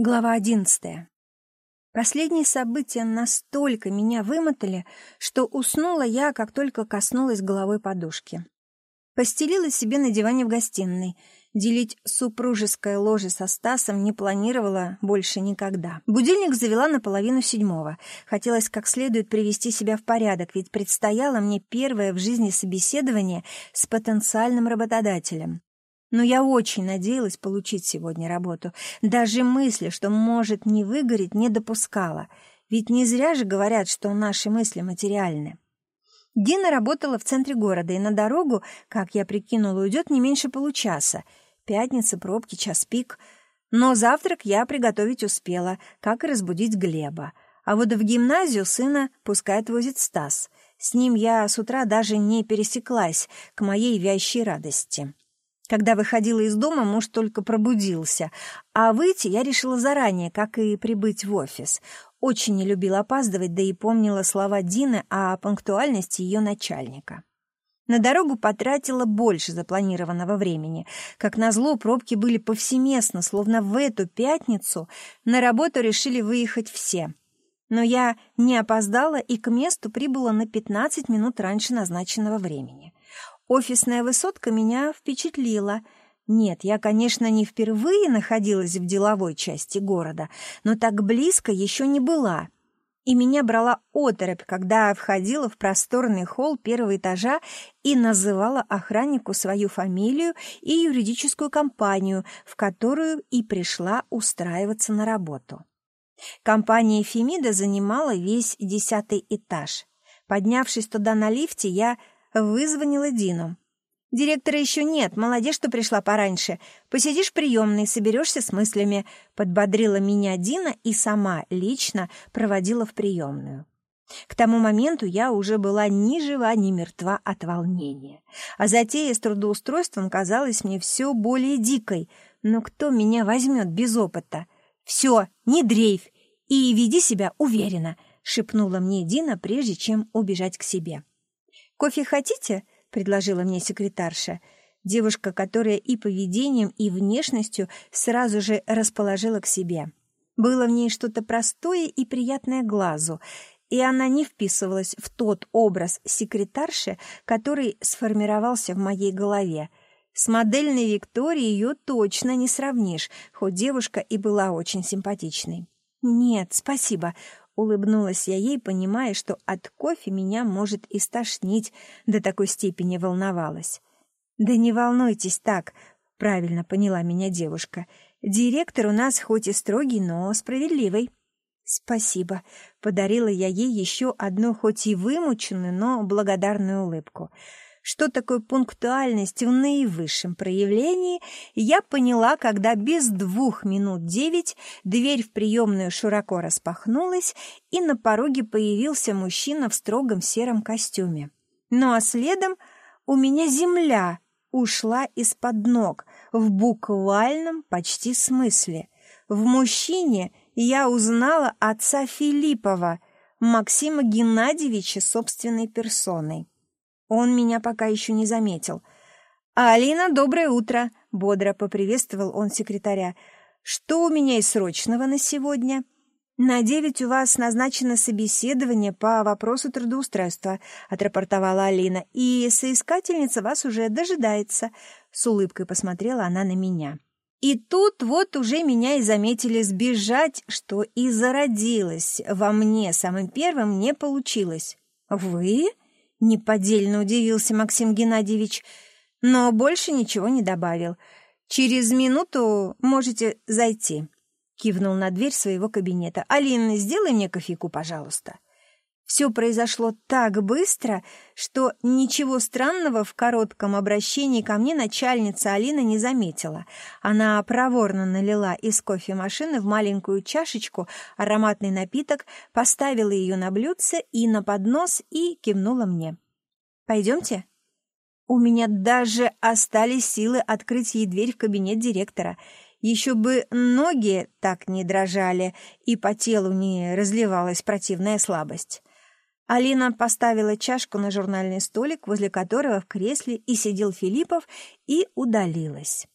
Глава одиннадцатая. Последние события настолько меня вымотали, что уснула я, как только коснулась головой подушки. Постелила себе на диване в гостиной. Делить супружеское ложе со Стасом не планировала больше никогда. Будильник завела на половину седьмого. Хотелось как следует привести себя в порядок, ведь предстояло мне первое в жизни собеседование с потенциальным работодателем. Но я очень надеялась получить сегодня работу. Даже мысли, что может не выгореть, не допускала. Ведь не зря же говорят, что наши мысли материальны. Дина работала в центре города, и на дорогу, как я прикинула, уйдет не меньше получаса. Пятница, пробки, час пик. Но завтрак я приготовить успела, как и разбудить Глеба. А вот в гимназию сына пускай отвозит Стас. С ним я с утра даже не пересеклась, к моей вящей радости. Когда выходила из дома, муж только пробудился, а выйти я решила заранее, как и прибыть в офис. Очень не любила опаздывать, да и помнила слова Дины о пунктуальности ее начальника. На дорогу потратила больше запланированного времени. Как назло, пробки были повсеместно, словно в эту пятницу на работу решили выехать все. Но я не опоздала и к месту прибыла на 15 минут раньше назначенного времени. Офисная высотка меня впечатлила. Нет, я, конечно, не впервые находилась в деловой части города, но так близко еще не была. И меня брала оторопь, когда входила в просторный холл первого этажа и называла охраннику свою фамилию и юридическую компанию, в которую и пришла устраиваться на работу. Компания Фемида занимала весь десятый этаж. Поднявшись туда на лифте, я Вызвонила Дину. «Директора еще нет, молодец, что пришла пораньше. Посидишь в приемной, соберешься с мыслями», — подбодрила меня Дина и сама лично проводила в приемную. К тому моменту я уже была ни жива, ни мертва от волнения. А затея с трудоустройством казалась мне все более дикой. Но кто меня возьмет без опыта? «Все, не дрейфь и веди себя уверенно», — шепнула мне Дина, прежде чем убежать к себе. «Кофе хотите?» — предложила мне секретарша. Девушка, которая и поведением, и внешностью сразу же расположила к себе. Было в ней что-то простое и приятное глазу, и она не вписывалась в тот образ секретарши, который сформировался в моей голове. С модельной Викторией ее точно не сравнишь, хоть девушка и была очень симпатичной. «Нет, спасибо. Улыбнулась я ей, понимая, что от кофе меня может истошнить, до такой степени волновалась. «Да не волнуйтесь так», — правильно поняла меня девушка. «Директор у нас хоть и строгий, но справедливый». «Спасибо», — подарила я ей еще одну хоть и вымученную, но благодарную улыбку. Что такое пунктуальность в наивысшем проявлении, я поняла, когда без двух минут девять дверь в приемную широко распахнулась, и на пороге появился мужчина в строгом сером костюме. Ну а следом у меня земля ушла из-под ног в буквальном почти смысле. В мужчине я узнала отца Филиппова, Максима Геннадьевича собственной персоной. Он меня пока еще не заметил. «Алина, доброе утро!» — бодро поприветствовал он секретаря. «Что у меня из срочного на сегодня?» «На девять у вас назначено собеседование по вопросу трудоустройства», — отрапортовала Алина, «и соискательница вас уже дожидается». С улыбкой посмотрела она на меня. И тут вот уже меня и заметили сбежать, что и зародилось. Во мне самым первым не получилось. «Вы?» Неподдельно удивился Максим Геннадьевич, но больше ничего не добавил. «Через минуту можете зайти», — кивнул на дверь своего кабинета. «Алина, сделай мне кофейку, пожалуйста». Все произошло так быстро, что ничего странного в коротком обращении ко мне начальница Алина не заметила. Она проворно налила из кофемашины в маленькую чашечку ароматный напиток, поставила ее на блюдце и на поднос и кивнула мне. «Пойдемте?» У меня даже остались силы открыть ей дверь в кабинет директора. Еще бы ноги так не дрожали, и по телу не разливалась противная слабость. Алина поставила чашку на журнальный столик, возле которого в кресле и сидел Филиппов, и удалилась.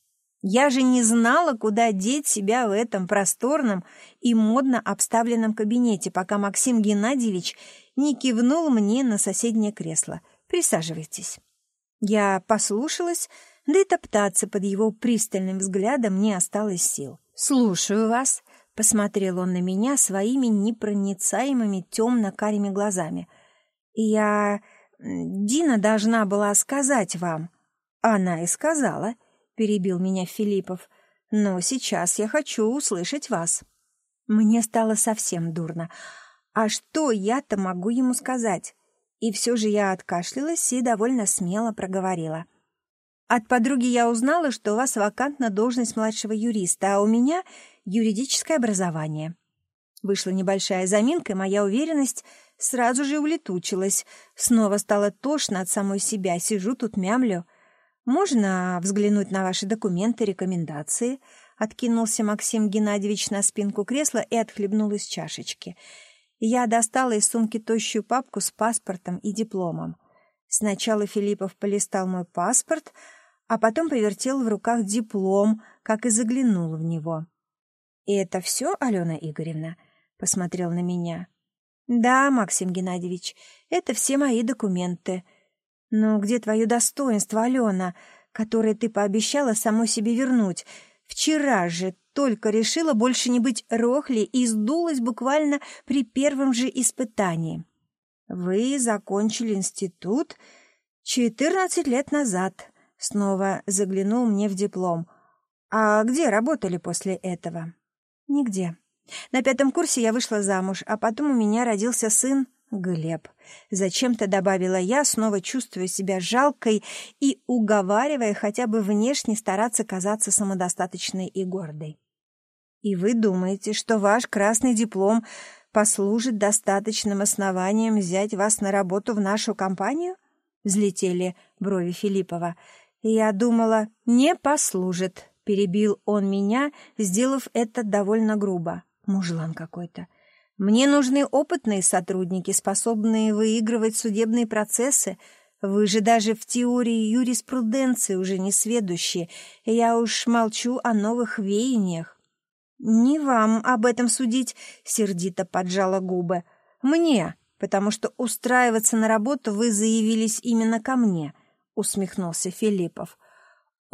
Я же не знала, куда деть себя в этом просторном и модно обставленном кабинете, пока Максим Геннадьевич не кивнул мне на соседнее кресло. «Присаживайтесь». Я послушалась, да и топтаться под его пристальным взглядом не осталось сил. «Слушаю вас», — посмотрел он на меня своими непроницаемыми темно-карими глазами. «Я... Дина должна была сказать вам». «Она и сказала», — перебил меня Филиппов. «Но сейчас я хочу услышать вас». Мне стало совсем дурно. А что я-то могу ему сказать? И все же я откашлялась и довольно смело проговорила. От подруги я узнала, что у вас вакантна должность младшего юриста, а у меня юридическое образование. Вышла небольшая заминка, и моя уверенность сразу же улетучилась. Снова стало тошно от самой себя. Сижу тут, мямлю. «Можно взглянуть на ваши документы, рекомендации?» Откинулся Максим Геннадьевич на спинку кресла и отхлебнул из чашечки. Я достала из сумки тощую папку с паспортом и дипломом. Сначала Филиппов полистал мой паспорт, а потом повертел в руках диплом, как и заглянул в него. «И это все, Алена Игоревна?» — посмотрел на меня. «Да, Максим Геннадьевич, это все мои документы. Но где твое достоинство, Алена, которое ты пообещала самой себе вернуть? Вчера же только решила больше не быть рохли и сдулась буквально при первом же испытании. Вы закончили институт четырнадцать лет назад. Снова заглянул мне в диплом. А где работали после этого? Нигде. На пятом курсе я вышла замуж, а потом у меня родился сын Глеб. Зачем-то добавила я, снова чувствуя себя жалкой и уговаривая хотя бы внешне стараться казаться самодостаточной и гордой. И вы думаете, что ваш красный диплом послужит достаточным основанием взять вас на работу в нашу компанию? Взлетели брови Филиппова. Я думала, не послужит, перебил он меня, сделав это довольно грубо. Мужлан какой-то. Мне нужны опытные сотрудники, способные выигрывать судебные процессы. Вы же даже в теории юриспруденции уже не сведущие. Я уж молчу о новых веяниях. «Не вам об этом судить», — сердито поджала губы. «Мне, потому что устраиваться на работу вы заявились именно ко мне», — усмехнулся Филиппов.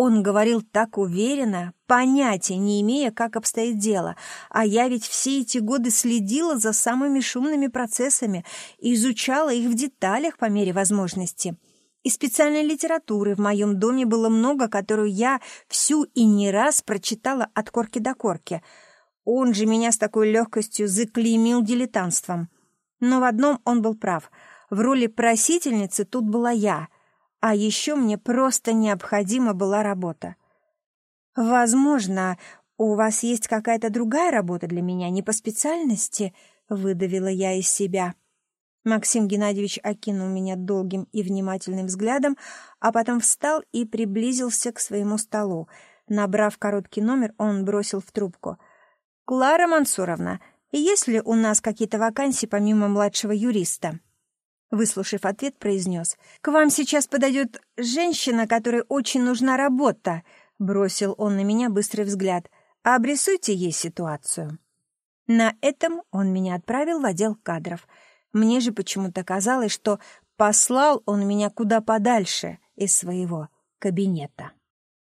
Он говорил так уверенно, понятия не имея, как обстоит дело, а я ведь все эти годы следила за самыми шумными процессами и изучала их в деталях по мере возможности. И специальной литературы в моем доме было много, которую я всю и не раз прочитала от корки до корки. Он же меня с такой легкостью заклеймил дилетантством. Но в одном он был прав. В роли просительницы тут была я — а еще мне просто необходима была работа. «Возможно, у вас есть какая-то другая работа для меня, не по специальности?» — выдавила я из себя. Максим Геннадьевич окинул меня долгим и внимательным взглядом, а потом встал и приблизился к своему столу. Набрав короткий номер, он бросил в трубку. «Клара Мансуровна, есть ли у нас какие-то вакансии помимо младшего юриста?» Выслушав ответ, произнес. «К вам сейчас подойдет женщина, которой очень нужна работа», — бросил он на меня быстрый взгляд. «Обрисуйте ей ситуацию». На этом он меня отправил в отдел кадров. Мне же почему-то казалось, что послал он меня куда подальше из своего кабинета.